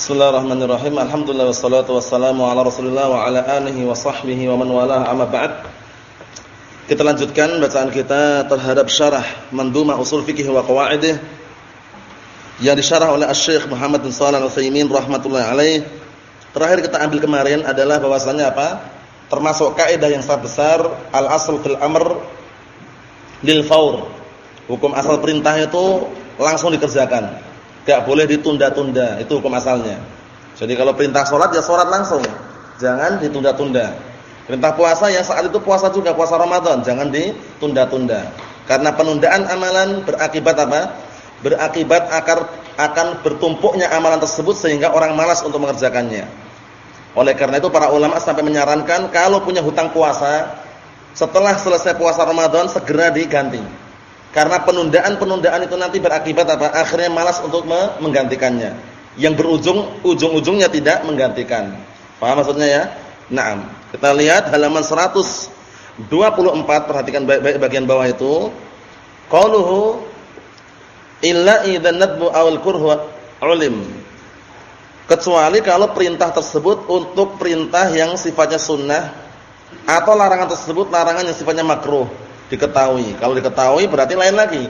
Bismillahirrahmanirrahim. Alhamdulillah wassalatu wassalamu ala Rasulillah wa ala alihi wa sahbihi wa man walah amma ba'd. Kita lanjutkan bacaan kita terhadap syarah Mandhumah Ushul Fiqh wa Qawaidih yang disyarah oleh Asy-Syaikh Muhammad bin Shalih Al-Utsaimin rahimatullah alaih. Terakhir kita ambil kemarin adalah bahwasanya apa? Termasuk kaidah yang sangat besar al-asl fil amr lil faur. Hukum asal perintah itu langsung dikerjakan Gak boleh ditunda-tunda, itu hukum asalnya. Jadi kalau perintah sholat ya sholat langsung, jangan ditunda-tunda. Perintah puasa ya saat itu puasa juga puasa Ramadan, jangan ditunda-tunda. Karena penundaan amalan berakibat apa? Berakibat akar akan bertumpuknya amalan tersebut sehingga orang malas untuk mengerjakannya. Oleh karena itu para ulama sampai menyarankan kalau punya hutang puasa setelah selesai puasa Ramadan segera diganti. Karena penundaan-penundaan itu nanti berakibat apa? Akhirnya malas untuk menggantikannya. Yang berujung ujung-ujungnya tidak menggantikan. Paham maksudnya ya? Naam. Kita lihat halaman 124 perhatikan baik-baik bagian bawah itu. Qauluhu illa idzan nadbu awal kurhu ulim. Kecuali kalau perintah tersebut untuk perintah yang sifatnya sunnah atau larangan tersebut larangan yang sifatnya makruh diketahui. Kalau diketahui berarti lain lagi.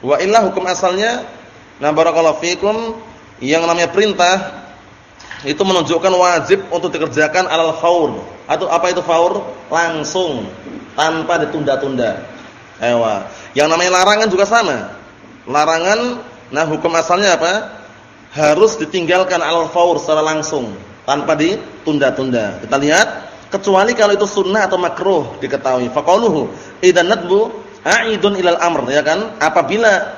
Wa illa hukum asalnya na barakallahu fikum yang namanya perintah itu menunjukkan wajib untuk dikerjakan alal faur. Atau apa itu faur? Langsung tanpa ditunda-tunda. Ewa. Yang namanya larangan juga sama. Larangan nah hukum asalnya apa? Harus ditinggalkan alal faur secara langsung tanpa ditunda-tunda. Kita lihat kecuali kalau itu sunnah atau makruh diketahui. Faqaluhu idan nadbu a'idun ilal amr ya kan? Apabila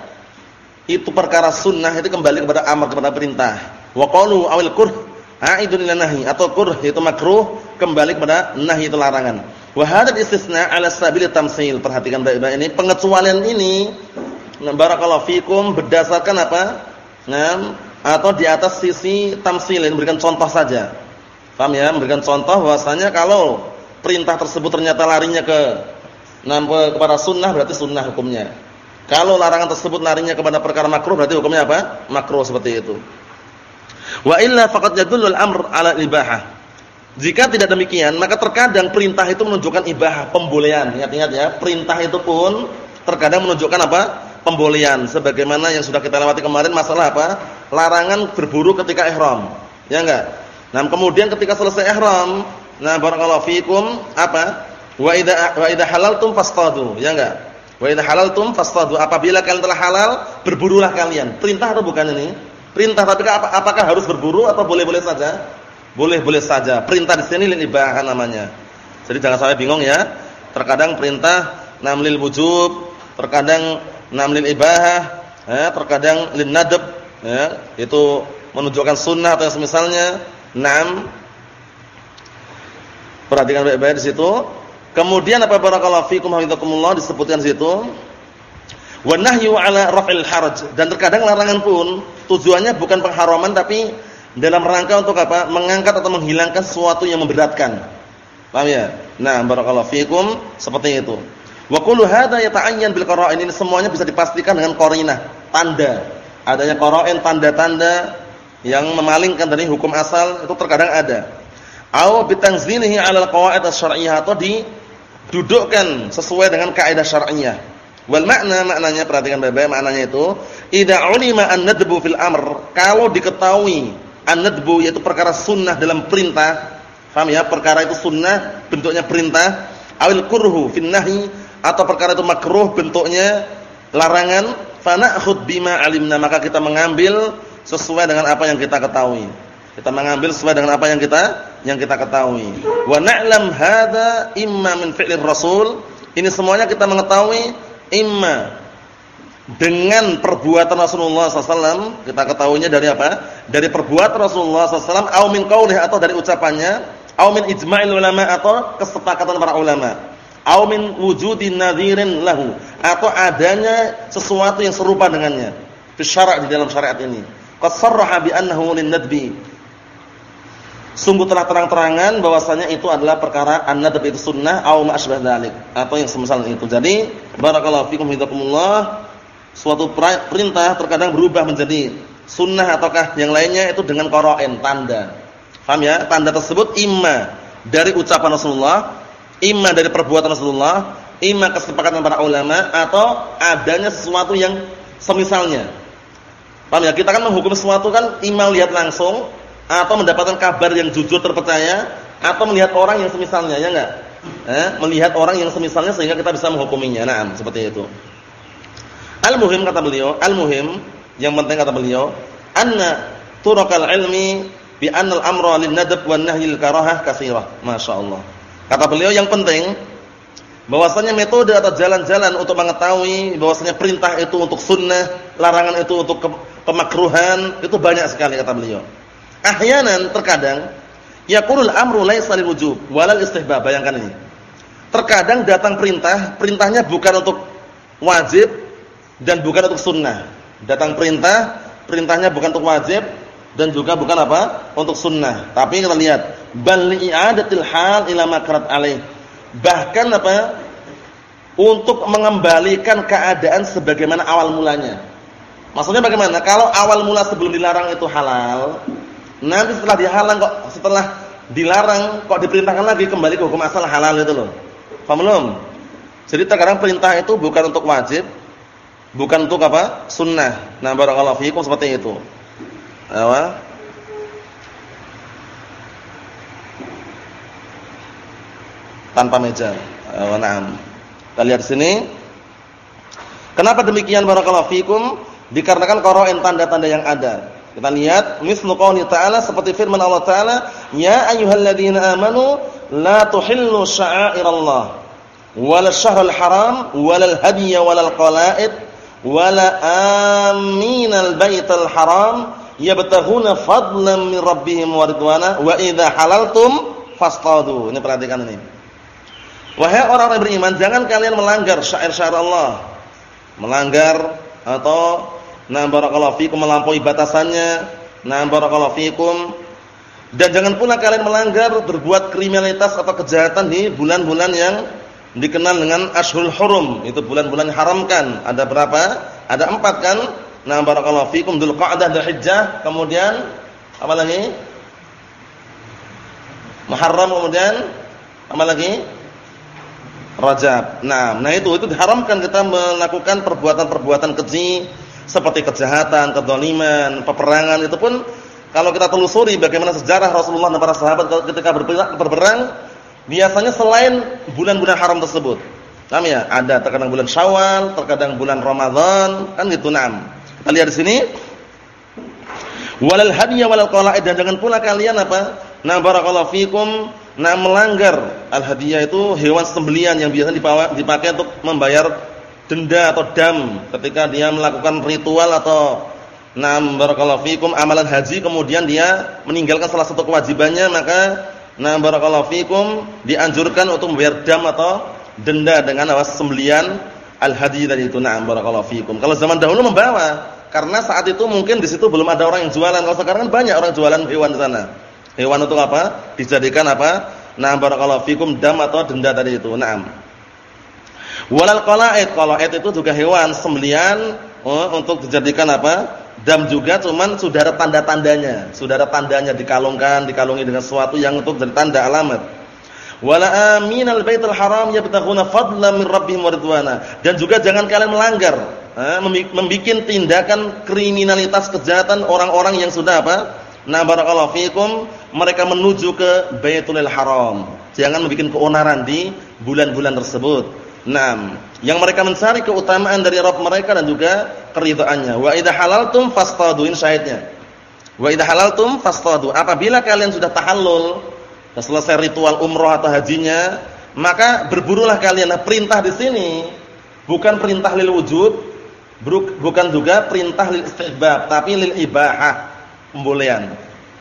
itu perkara sunnah itu kembali kepada amr kepada perintah. Wa qalu awil kurh a'idun ilal nahi atau kurh itu makruh kembali kepada nahi itu larangan. Wa hadha istisna ala sabil tamsil. Perhatikan baik-baik ini pengecualian ini barakallahu fikum berdasarkan apa? Nah, atau di atas sisi tamsil berikan contoh saja. Paham ya? Memberikan contoh bahwasanya kalau perintah tersebut ternyata larinya ke kepada sunnah berarti sunnah hukumnya. Kalau larangan tersebut larinya kepada perkara makruh berarti hukumnya apa? Makruh seperti itu. Wa illa faqad yadullul amr ala ibahah. Jika tidak demikian, maka terkadang perintah itu menunjukkan ibahah, pembolehan. Ingat-ingat ya, perintah itu pun terkadang menunjukkan apa? Pembolehan. Sebagaimana yang sudah kita lewati kemarin masalah apa? Larangan berburu ketika ihram. Ya enggak? Nah, kemudian ketika selesai ihram, nah barakallahu fikum apa? Wa idza wa idza halaltum fastadu, ya enggak? Wa idza halaltum fastadu. Apabila kalian telah halal, berburulah kalian. Perintah atau bukan ini? Perintah tapi apakah harus berburu atau boleh-boleh saja? Boleh-boleh saja. Perintah di sini lil ibahah namanya. Jadi jangan sampai bingung ya. Terkadang perintah namlil wujub, terkadang namlil ibahah, ya, terkadang lin nadab, ya, itu menunjukkan sunnah atau semisalnya Naam. Perhatikan baik-baik di situ. Kemudian apa barakallahu fikum hafizakumullah disebutkan di situ. Wa nahyu ala raf'il haraj dan terkadang larangan pun tujuannya bukan pengharaman tapi dalam rangka untuk apa? Mengangkat atau menghilangkan sesuatu yang memberatkan. Paham ya? Nah, barakallahu fikum seperti itu. Wa kullu hadza yata'ayyan bil qara'in ini semuanya bisa dipastikan dengan qarinah, tanda. Adanya qara'in tanda-tanda yang memalingkan dari hukum asal itu terkadang ada. Au bitanzilihi 'ala al-qawaid asy-syar'iyyah atau didudukkan sesuai dengan kaidah syar'iyyah. Wal makna maknanya perhatikan baik-baik maknanya itu idza ulima an-nadbu fil amr kalau diketahui an-nadbu yaitu perkara sunnah dalam perintah paham ya perkara itu sunnah bentuknya perintah awil kurhu fin nahi atau perkara itu makruh bentuknya larangan fa na'khud bima alimna maka kita mengambil sesuai dengan apa yang kita ketahui. Kita mengambil sesuai dengan apa yang kita yang kita ketahui. Wa na'lam hadza imma min fi'lir rasul. Ini semuanya kita mengetahui imma dengan perbuatan Rasulullah SAW kita ketahuinya dari apa? Dari perbuatan Rasulullah SAW, au min qaulih atau dari ucapannya, au min ijma'il ulama atau kesepakatan para ulama, au min wujudin nadhirin lahu atau adanya sesuatu yang serupa dengannya. Fi di dalam syariat ini. Qad sarraha bi annahu. Sungguh telah terang-terangan bahwasanya itu adalah perkara an-nadb itu sunnah atau ma asbah dzalik atau yang semisal itu. Jadi, barakallahu fikum hidakumullah, suatu perintah terkadang berubah menjadi sunnah ataukah yang lainnya itu dengan qara'in, tanda. Paham ya? Tanda tersebut imma dari ucapan Rasulullah, imma dari perbuatan Rasulullah, imma kesepakatan para ulama atau adanya sesuatu yang semisalnya. Paham ya? Kita kan menghukum sesuatu kan imma lihat langsung atau mendapatkan kabar yang jujur terpercaya atau melihat orang yang semisalnya, ya enggak? Eh, melihat orang yang semisalnya sehingga kita bisa menghukuminya. Nah, seperti itu. Al-muhim kata beliau, al-muhim yang penting kata beliau, anna turakal ilmi bi anna al-amra lin nadab wan nahyi lil karahah katsirah. Masyaallah. Kata beliau yang penting bahwasanya metode atau jalan-jalan untuk mengetahui bahwasanya perintah itu untuk sunnah, larangan itu untuk pemakruhan, itu banyak sekali kata beliau. Ahyanan terkadang yaqulul amru laisa lil wujub walal istihbab. Bayangkan ini. Terkadang datang perintah, perintahnya bukan untuk wajib dan bukan untuk sunnah. Datang perintah, perintahnya bukan untuk wajib dan juga bukan apa? Untuk sunnah. Tapi kita lihat, bal i'adatil hal ila makrat alaih. Bahkan apa? Untuk mengembalikan keadaan sebagaimana awal mulanya. Maksudnya bagaimana? Kalau awal mula sebelum dilarang itu halal, nanti setelah dihalang kok setelah dilarang kok diperintahkan lagi kembali ke hukum asal halal itu loh. Paham belum? Jadi terkadang perintah itu bukan untuk wajib, Bukan untuk apa? Sunnah. Nah, barakallahu fiikum seperti itu. Apa? Tanpa meja. Nah. Kita lihat sini. Kenapa demikian barakallahu fiikum? Dikarenakan qara'in tanda-tanda yang ada. Kita lihat mislu qouli ta'ala seperti firman Allah Ta'ala, "Ya ayyuhalladzina amanu la tuhillu sya'airallah wal syahrul haram wal hadiyya wal qala'id wala aminal baital haram yabtahuna fadlan min rabbihim wa ridwana wa idza halaltum fastadu. Ini perhatikan ini. Wahai orang-orang beriman, jangan kalian melanggar syair-syair Allah. Melanggar atau na barakallahu fikum melampaui batasannya. Na barakallahu fikum dan jangan pula kalian melanggar berbuat kriminalitas atau kejahatan di bulan-bulan yang dikenal dengan Ashhurul Hurum, itu bulan-bulan haramkan. Ada berapa? Ada empat kan? Nah, barakallahu fikum Dzulqa'dah, Dzulhijjah, kemudian apa lagi? Muharram kemudian apa lagi? Rajab. Nah, nah itu itu diharamkan kita melakukan perbuatan-perbuatan keji seperti kejahatan, kedzaliman, peperangan itu pun kalau kita telusuri bagaimana sejarah Rasulullah dan para sahabat ketika berperang biasanya selain bulan-bulan haram tersebut. Paham ya? Ada terkadang bulan Syawal, terkadang bulan Ramadan, kan gitu nam. Kita lihat di sini. Walal hadiyah walal qala'id dan jangan pula kalian apa? Na barakallahu fikum na melanggar al hadiyah itu hewan sembelian yang biasa dipakai untuk membayar denda atau dam ketika dia melakukan ritual atau na barakallahu fikum amalan haji kemudian dia meninggalkan salah satu kewajibannya maka Nah, barakallahu fikum dianjurkan untuk membayar dam atau denda dengan awas sembelian al-hadi tadi itu. Nah, barakallahu fikum. Kalau zaman dahulu membawa, karena saat itu mungkin di situ belum ada orang yang jualan. Kalau sekarang kan banyak orang jualan hewan di sana. Hewan untuk apa? Dijadikan apa? Nah, barakallahu fikum dam atau denda tadi itu. Naam. Walal qala'id, qala'id itu juga hewan sembelian oh, untuk dijadikan apa? Dam juga cuman sudah ada tanda-tandanya, sudah ada tandanya dikalungkan, dikalungi dengan sesuatu yang untuk jadi tanda alamat. Wala aminal baitul haram yabtaghuna fadlan min rabbihim waridwana. Dan juga jangan kalian melanggar, membikin tindakan kriminalitas kejahatan orang-orang yang sudah apa? Nah barakallahu fikum, mereka menuju ke Baitul Haram. Jangan membuat keonaran di bulan-bulan tersebut. Naam, yang mereka mencari keutamaan dari Rabb mereka dan juga keridhaannya. Wa idza halaltum fastadu in syahidnya. Wa idza halaltum fastadu. Apabila kalian sudah tahallul, sudah selesai ritual umroh atau hajinya, maka berburulah kalian. Nah, perintah di sini bukan perintah lil wujud, bukan juga perintah lil istihbab, tapi lil ibahah, pembolehan.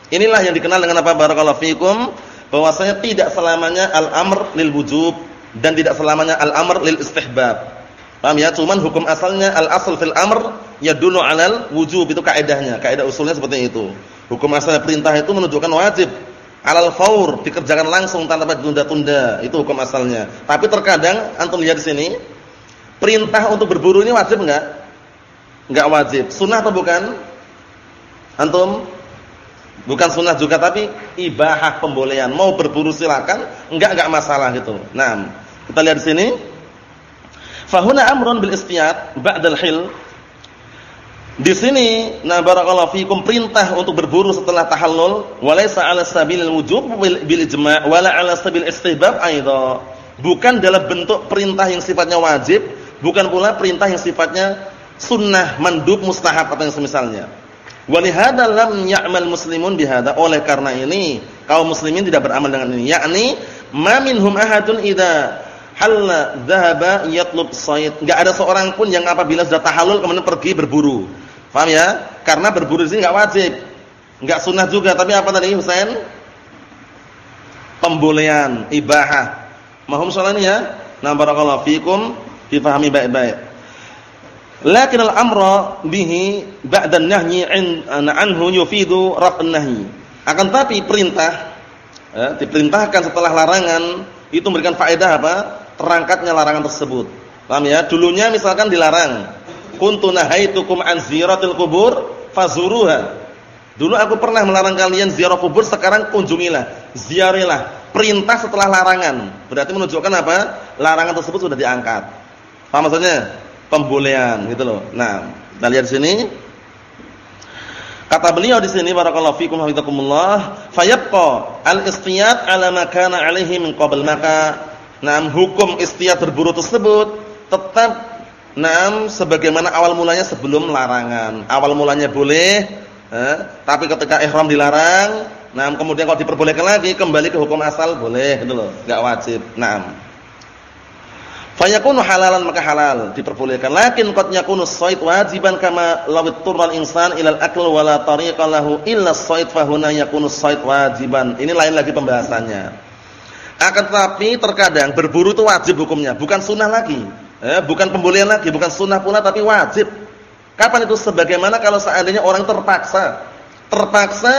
Inilah yang dikenal dengan apa barakallahu fikum bahwasanya tidak selamanya al-amr lil wujub dan tidak selamanya al-amr lil istihbab. Paham ya? Cuman hukum asalnya al-asl fil amr yadullu 'alal wujub itu kaidahnya. Kaidah usulnya seperti itu. Hukum asalnya perintah itu menunjukkan wajib. Alal faur dikerjakan langsung tanpa ditunda-tunda. Itu hukum asalnya. Tapi terkadang antum lihat di sini, perintah untuk berburu ini wajib enggak? Enggak wajib. Sunnah atau bukan? Antum bukan sunnah juga tapi ibahah pembolehan. Mau berburu silakan, enggak enggak masalah gitu. Nah, kita lihat di sini. Fahuna amrun bil istiyat ba'dal hil. Di sini na barakallahu fikum perintah untuk berburu setelah tahallul walaysa 'ala sabilil wujub bil ijma' wala 'ala sabil istihbab aidha. Bukan dalam bentuk perintah yang sifatnya wajib, bukan pula perintah yang sifatnya sunnah, mandub, mustahab atau yang semisalnya. Walihada lam ya'mal muslimun bihada. Oleh karena ini, kaum muslimin tidak beramal dengan ini. Yakni, ma minhum ahadun idza halla dhahaba yatlub sayd. Enggak ada seorang pun yang apabila sudah tahallul kemudian pergi berburu. Paham ya? Karena berburu di sini wajib. Enggak sunnah juga, tapi apa tadi Husain? Pembolehan, ibahah. Mahum soal ini ya? Nah, barakallahu fikum, difahami baik-baik. Lakin al-amra bihi ba'da an-nahyi anhu yufidu raf'an nahyi. Akan tapi perintah ya, diperintahkan setelah larangan itu memberikan faedah apa? Terangkatnya larangan tersebut. Paham ya? Dulunya misalkan dilarang. Kuntu nahaitukum an ziyaratil kubur fazuruha. Dulu aku pernah melarang kalian ziarah kubur, sekarang kunjungilah, ziarilah. Perintah setelah larangan. Berarti menunjukkan apa? Larangan tersebut sudah diangkat. Paham maksudnya? Pembolehan gitu loh. Nah, kita lihat sini. Kata beliau di sini barakallahu fikum hafizakumullah, fayabqa al-istiyad ala ma kana alaihi min qabl maka nam hukum istiyad berburu tersebut tetap nam sebagaimana awal mulanya sebelum larangan. Awal mulanya boleh, eh, tapi ketika ihram dilarang, nam kemudian kalau diperbolehkan lagi kembali ke hukum asal boleh gitu loh, enggak wajib. Naam. Fayakunu halalan maka halal diperbolehkan. Lakin qad yakunu shayd wajiban kama law turral insan ilal akl wala tariqa lahu illa shayd fahuna yakunu wajiban. Ini lain lagi pembahasannya. Akan tetapi terkadang berburu itu wajib hukumnya, bukan sunnah lagi. Eh, bukan pembolehan lagi, bukan sunnah pula tapi wajib. Kapan itu sebagaimana kalau seandainya orang terpaksa, terpaksa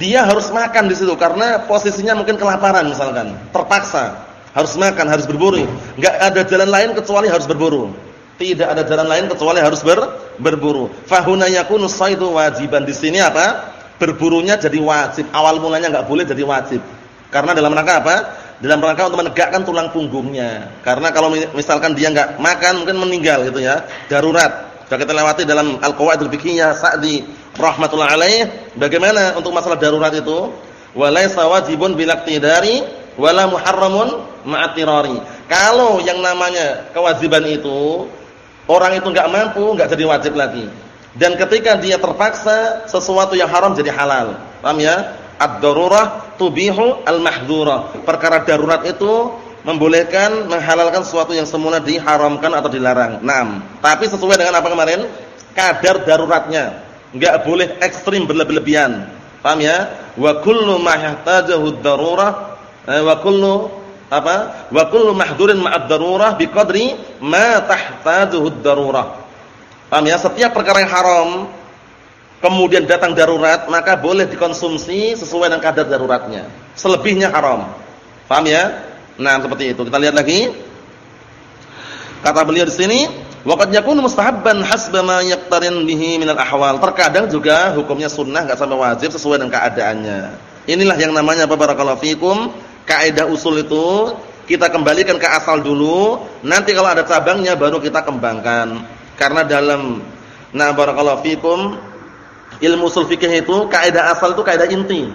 dia harus makan di situ karena posisinya mungkin kelaparan misalkan, terpaksa harus makan, harus berburu. Enggak ada jalan lain kecuali harus berburu. Tidak ada jalan lain kecuali harus ber, berburu. Fahuna yakunu saidu wajiban. Di sini apa? Berburunya jadi wajib. Awal mulanya enggak boleh jadi wajib. Karena dalam rangka apa? Dalam rangka untuk menegakkan tulang punggungnya. Karena kalau misalkan dia enggak makan mungkin meninggal gitu ya. Darurat. Sudah kita lewati dalam Al-Qawaidul Fiqhiyah Sa'di rahmatullah alaih. Bagaimana untuk masalah darurat itu? Walaysa wajibun bilaktidari wala muharramun ma'atirari. Kalau yang namanya kewajiban itu orang itu enggak mampu, enggak jadi wajib lagi. Dan ketika dia terpaksa sesuatu yang haram jadi halal. Paham ya? Ad-darurah tubihu al-mahdhurah. Perkara darurat itu membolehkan menghalalkan sesuatu yang semula diharamkan atau dilarang. Naam. Tapi sesuai dengan apa kemarin? Kadar daruratnya. Enggak boleh ekstrim berlebihan. Paham ya? Wa kullu ma yahtajuhu ad-darurah wa kullu apa? Wa kullu mahdurin ma'ad darurah biqadri ma tahtajuhu darurah. Paham ya? Setiap perkara yang haram kemudian datang darurat, maka boleh dikonsumsi sesuai dengan kadar daruratnya. Selebihnya haram. Paham ya? Nah, seperti itu. Kita lihat lagi. Kata beliau di sini, waqad yakunu mustahabban hasba ma yaqtarin bihi minal ahwal. Terkadang juga hukumnya sunnah enggak sampai wajib sesuai dengan keadaannya. Inilah yang namanya apa barakallahu fikum kaidah usul itu kita kembalikan ke asal dulu, nanti kalau ada cabangnya baru kita kembangkan. Karena dalam nah barakallahu fikum ilmu usul fikih itu kaidah asal itu kaidah inti.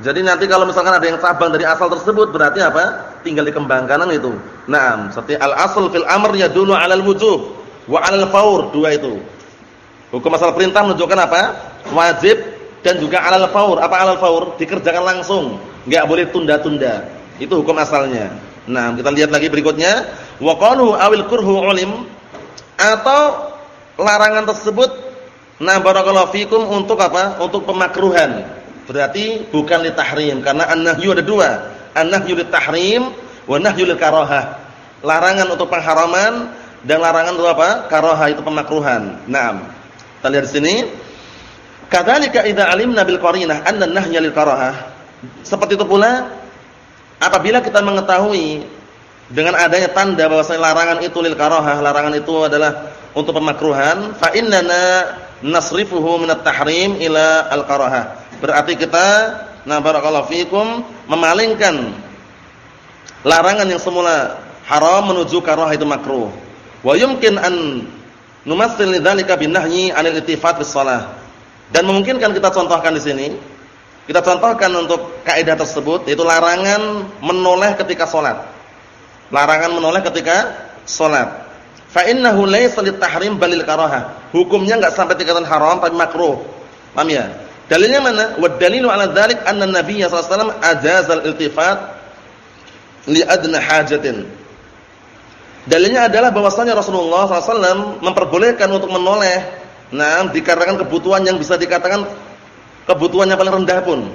Jadi nanti kalau misalkan ada yang cabang dari asal tersebut berarti apa? Tinggal dikembangkan itu. Naam, seperti al-asl fil amr yadullu 'alal wujub wa 'alal faur, dua itu. Hukum asal perintah menunjukkan apa? Wajib dan juga 'alal faur. Apa 'alal faur? Dikerjakan langsung enggak boleh tunda-tunda. Itu hukum asalnya. Nah, kita lihat lagi berikutnya, wa awil kurhu ulim atau larangan tersebut nah barakallahu fikum untuk apa? Untuk pemakruhan. Berarti bukan li tahrim karena an-nahyu ada dua. An-nahyu li tahrim wa nahyu karahah. Larangan untuk pengharaman dan larangan untuk apa? Karahah itu pemakruhan. Naam. Kita lihat di sini. Kadzalika idza alimna bil qarinah anna an-nahya lil karahah seperti itu pula apabila kita mengetahui dengan adanya tanda bahwasanya larangan itu lil karahah, larangan itu adalah untuk pemakruhan, fa innana nasrifuhu min at-tahrim ila al-karahah. Berarti kita nah barakallahu fikum memalingkan larangan yang semula haram menuju karahah itu makruh. Wa yumkin an numassil lidzalika binahyi 'anil ittifat bis shalah. Dan memungkinkan kita contohkan di sini. Kita contohkan untuk kaidah tersebut yaitu larangan menoleh ketika salat. Larangan menoleh ketika salat. Fa innahu laysa litahrim balil karahah. Hukumnya enggak sampai tingkatan haram tapi makruh. Paham ya? Dalilnya mana? Wa dalilu 'ala dzalik anna Nabi sallallahu alaihi wasallam ajazal iltifat li adna hajatin. Dalilnya adalah bahwasanya Rasulullah SAW memperbolehkan untuk menoleh Nah, dikarenakan kebutuhan yang bisa dikatakan kebutuhan yang paling rendah pun.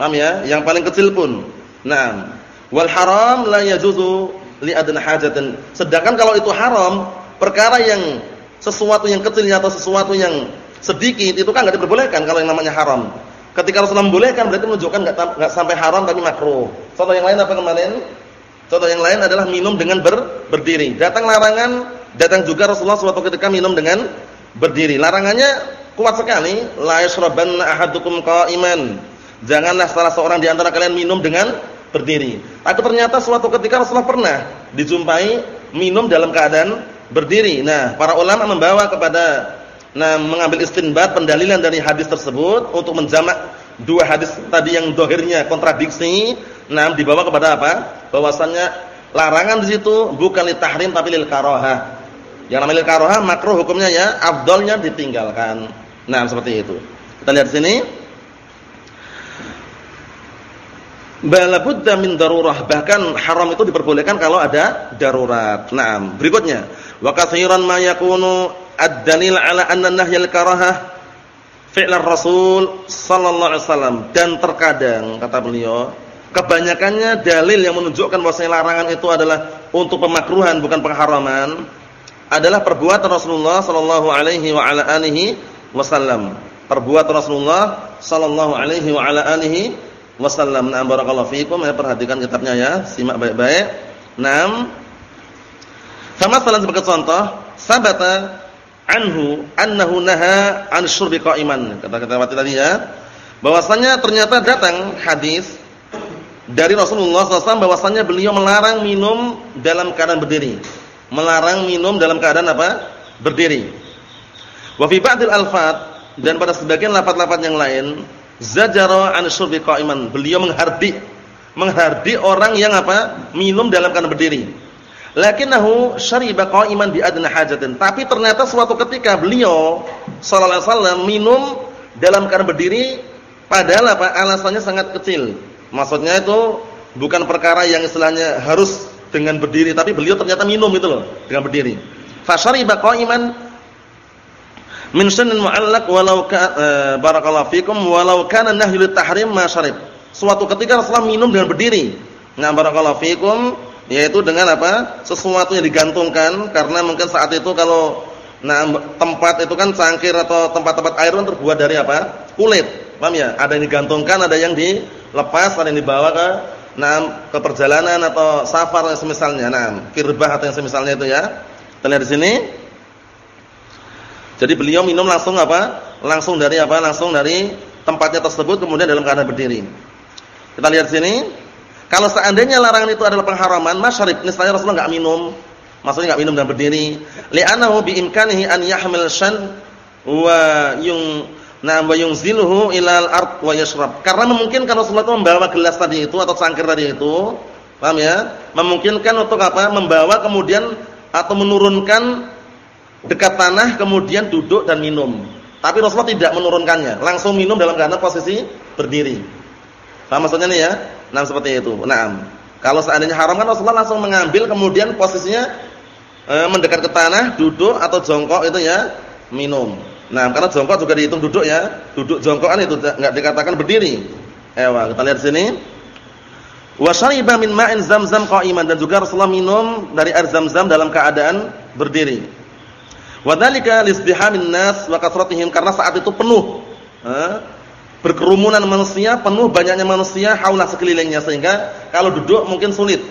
Paham ya? Yang paling kecil pun. Nah, wal haram la yajuzu li adna hajatin. Sedangkan kalau itu haram, perkara yang sesuatu yang kecilnya atau sesuatu yang sedikit itu kan enggak diperbolehkan kalau yang namanya haram. Ketika Rasulullah membolehkan berarti menunjukkan enggak enggak sampai haram tapi makruh. Contoh yang lain apa kemarin? Contoh yang lain adalah minum dengan ber, berdiri. Datang larangan, datang juga Rasulullah suatu ketika minum dengan berdiri. Larangannya kuat sekali, la yashrabanna ahadukum qa'iman. Janganlah salah seorang di antara kalian minum dengan berdiri. Tapi ternyata suatu ketika Rasulullah pernah dijumpai minum dalam keadaan berdiri. Nah, para ulama membawa kepada nah mengambil istinbat pendalilan dari hadis tersebut untuk menjamak dua hadis tadi yang dohirnya kontradiksi. Nah, dibawa kepada apa? Bahwasannya larangan di situ bukan li tahrim tapi lil karahah. Yang namanya karoha makruh hukumnya ya, afdolnya ditinggalkan. Nah, seperti itu. Kita lihat sini. Balabudda min darurah. Bahkan haram itu diperbolehkan kalau ada darurat. Nah, berikutnya. Wa katsiran ma yakunu ad-dalil ala anna nahyal karahah fi'lar Rasul sallallahu alaihi wasallam dan terkadang kata beliau kebanyakannya dalil yang menunjukkan bahwa larangan itu adalah untuk pemakruhan bukan pengharaman adalah perbuatan Rasulullah sallallahu alaihi wa ala alihi wasallam. Perbuatan Rasulullah sallallahu alaihi wa ala alihi wasallam. Nah, barakallahu fiikum ya perhatikan kitabnya ya, simak baik-baik. Naam. Sama salah sebagai contoh, sabata anhu annahu naha an syurbi qa'iman. Kata-kata tadi ya. Bahwasanya ternyata datang hadis dari Rasulullah SAW bahwasanya beliau melarang minum dalam keadaan berdiri melarang minum dalam keadaan apa? Berdiri. Wa fi ba'dil alfat dan pada sebagian lafaz-lafaz yang lain, zajara an syurbi qa'iman. Beliau menghardi menghardi orang yang apa? Minum dalam keadaan berdiri. Lakinnahu syariba qa'iman bi adna hajatin. Tapi ternyata suatu ketika beliau sallallahu alaihi wasallam minum dalam keadaan berdiri padahal apa? Alasannya sangat kecil. Maksudnya itu bukan perkara yang istilahnya harus dengan berdiri, tapi beliau ternyata minum itu loh dengan berdiri. Fasyariba qa'iman min sunnah mu'allaq walau ka uh, barakallahu fikum walau kana nahyu tahrim ma syarib. Suatu ketika Rasulullah minum dengan berdiri. Nah, barakallahu fikum yaitu dengan apa? Sesuatu yang digantungkan karena mungkin saat itu kalau nah tempat itu kan cangkir atau tempat-tempat air kan terbuat dari apa? Kulit. Paham ya? Ada yang digantungkan, ada yang dilepas, ada yang dibawa ke nah ke perjalanan atau safar yang semisalnya. Nah, kirbah atau yang semisalnya itu ya. Kita lihat di sini. Jadi beliau minum langsung apa? Langsung dari apa? Langsung dari tempatnya tersebut kemudian dalam keadaan berdiri. Kita lihat sini. Kalau seandainya larangan itu adalah pengharaman, masyarib, niscaya Rasulullah enggak minum. Maksudnya enggak minum dan berdiri. Li'annahu bi imkanihi an yahmil shan wa yung Nah, wa yunziluhu ilal ard wa yashrab. Karena memungkinkan Rasulullah itu membawa gelas tadi itu atau cangkir tadi itu, paham ya? Memungkinkan untuk apa? Membawa kemudian atau menurunkan dekat tanah kemudian duduk dan minum. Tapi Rasulullah tidak menurunkannya, langsung minum dalam keadaan posisi berdiri. Paham maksudnya nih ya? Nah, seperti itu. Nah, kalau seandainya haram kan Rasulullah langsung mengambil kemudian posisinya e, mendekat ke tanah, duduk atau jongkok itu ya, minum. Nah, karena jongkok juga dihitung duduk ya. Duduk jongkokan itu enggak dikatakan berdiri. Ewa, kita lihat sini. Wa syariba min ma'in zamzam qa'iman dan juga Rasulullah minum dari air zam-zam dalam keadaan berdiri. Wa dzalika lizdihamin nas wa kasratihim karena saat itu penuh. Eh, berkerumunan manusia, penuh banyaknya manusia haula sekelilingnya sehingga kalau duduk mungkin sulit.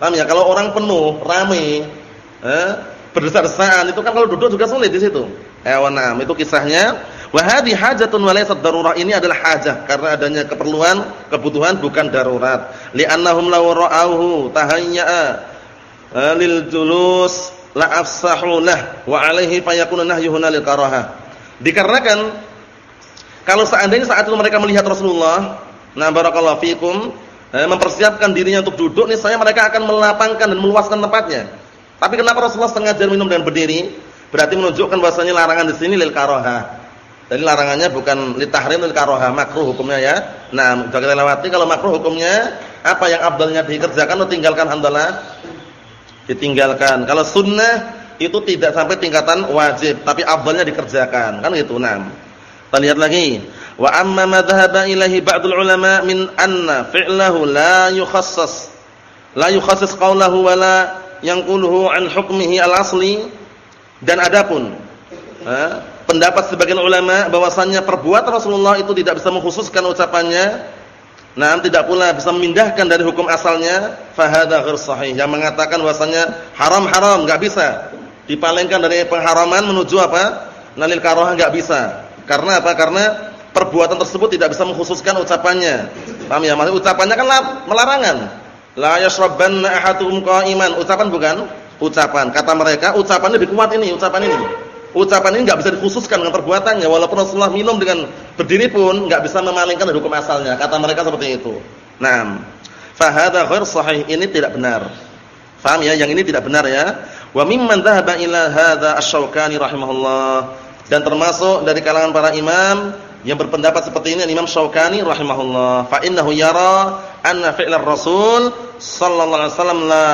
Paham ya? Kalau orang penuh, ramai, eh, berdesar-desaan itu kan kalau duduk juga sulit di situ. Na'am, itu kisahnya. Wa hajatun wa laysat darurah. Ini adalah hajah karena adanya keperluan, kebutuhan bukan darurat. Li'annahum law ra'awhu tahayya'a eh, lil julus la afsahu lah wa alaihi fayakunu nahyuhuna lil karahah. Dikarenakan kalau seandainya saat itu mereka melihat Rasulullah, nah barakallahu fikum, eh, mempersiapkan dirinya untuk duduk, nih saya mereka akan melapangkan dan meluaskan tempatnya. Tapi kenapa Rasulullah sengaja minum dan berdiri? Berarti menunjukkan bahwasanya larangan di sini lil karoha. Jadi larangannya bukan li tahrim lil karoha, makruh hukumnya ya. Nah, sudah kita lewati kalau makruh hukumnya apa yang abdalnya dikerjakan atau tinggalkan hamdalah? Ditinggalkan. Kalau sunnah itu tidak sampai tingkatan wajib, tapi abdalnya dikerjakan. Kan gitu. Nah. Kita lihat lagi. Wa amma madhhaba ilahi ba'dul ulama min anna fi'lahu la yukhassas la yukhassas qawlahu wa la yanquluhu an hukmihi al-asli dan adapun eh, pendapat sebagian ulama bahwasannya perbuatan Rasulullah itu tidak bisa mengkhususkan ucapannya, nah tidak pula bisa memindahkan dari hukum asalnya, fahada ghair sahih. Yang mengatakan bahwasannya haram-haram enggak bisa dipalingkan dari pengharaman menuju apa? Nalil karohah enggak bisa. Karena apa? Karena perbuatan tersebut tidak bisa mengkhususkan ucapannya. Paham ya? Maksud ucapannya kan melarangan. La yashrabanna ahadukum qa'iman. Ucapan bukan? ucapan. Kata mereka, ucapan lebih kuat ini, ucapan ini. Ucapan ini enggak bisa dikhususkan dengan perbuatannya, walaupun Rasulullah minum dengan berdiri pun enggak bisa memalingkan dari hukum asalnya. Kata mereka seperti itu. Naam. Fa hadza ghair sahih, ini tidak benar. Faham ya? Yang ini tidak benar ya. Wa mimman dhahaba ila hadza asy-Syaukani rahimahullah. Dan termasuk dari kalangan para imam yang berpendapat seperti ini Imam Syaukani rahimahullah. Fa innahu yara anna fi'lar Rasul sallallahu alaihi wasallam la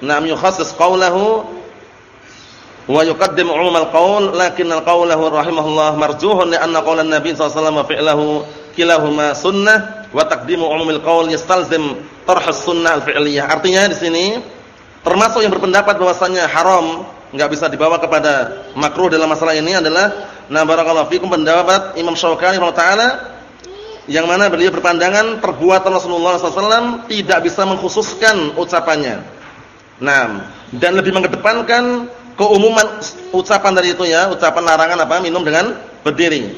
Naam yukhassis qawlahu wa yuqaddim 'umum al-qawl lakin al-qawlahu rahimahullah marjuhun li'anna qawlan nabi sallallahu alaihi fi'luhu kilahuma sunnah wa taqdimu 'umum al-qawl yastalzim tarh as-sunnah al-fi'liyah. Artinya di sini termasuk yang berpendapat bahwasanya haram enggak bisa dibawa kepada makruh dalam masalah ini adalah na barakallahu fikum pendapat Imam Syaukani taala yang mana beliau berpandangan perbuatan Rasulullah SAW tidak bisa mengkhususkan ucapannya. Nah, dan lebih mengedepankan keumuman ucapan dari itu ya, ucapan larangan apa? Minum dengan berdiri.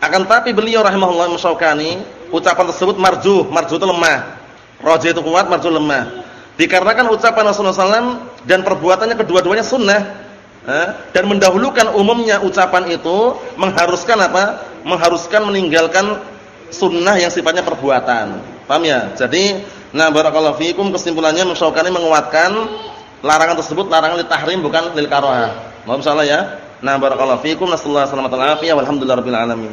Akan tapi beliau rahimahullah Syaukani, ucapan tersebut marjuh, marjuh itu lemah. Rajih itu kuat, marjuh lemah. Dikarenakan ucapan Rasulullah SAW dan perbuatannya kedua-duanya sunnah eh, dan mendahulukan umumnya ucapan itu mengharuskan apa? Mengharuskan meninggalkan sunnah yang sifatnya perbuatan. Paham ya? Jadi Nah, barakallahu fiikum kesimpulannya Syaukani menguatkan larangan tersebut larangan li tahrim bukan lil karahah. Mohon salah ya. Nah, barakallahu fiikum nasallahu alaihi wasallam walhamdulillahirabbil alamin.